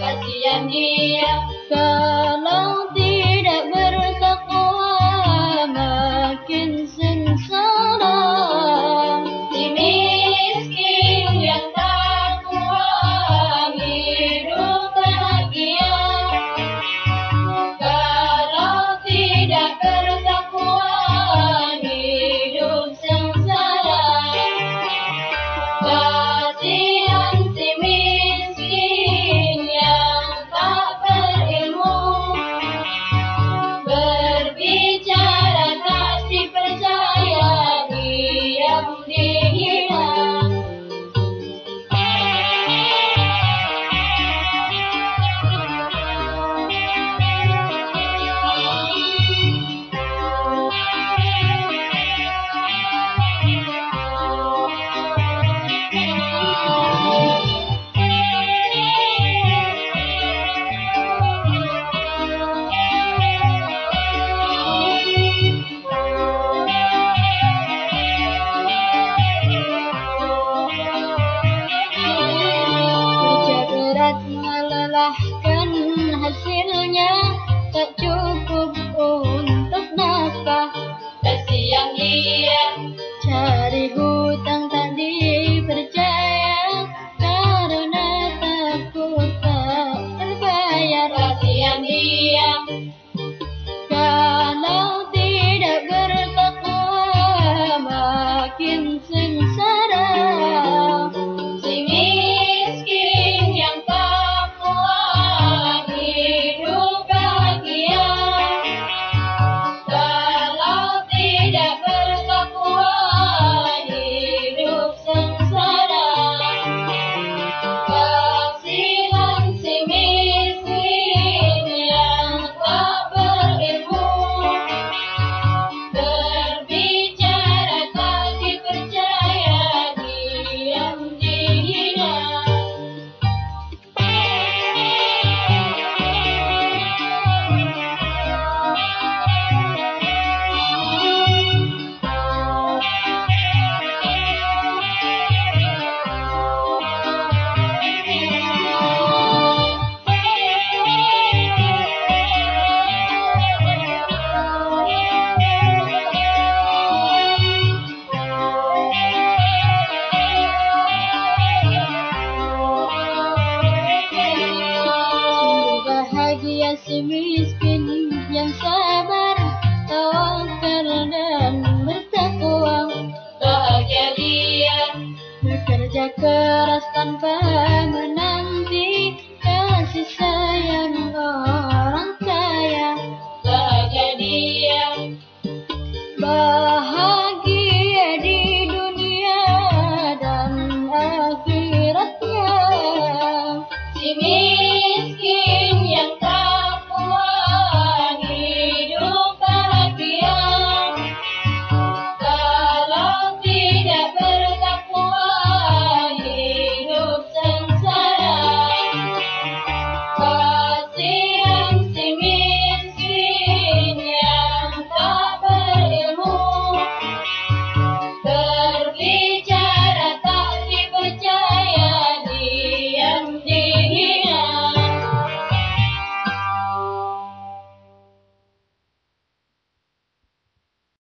Kasihan dia kalau 天真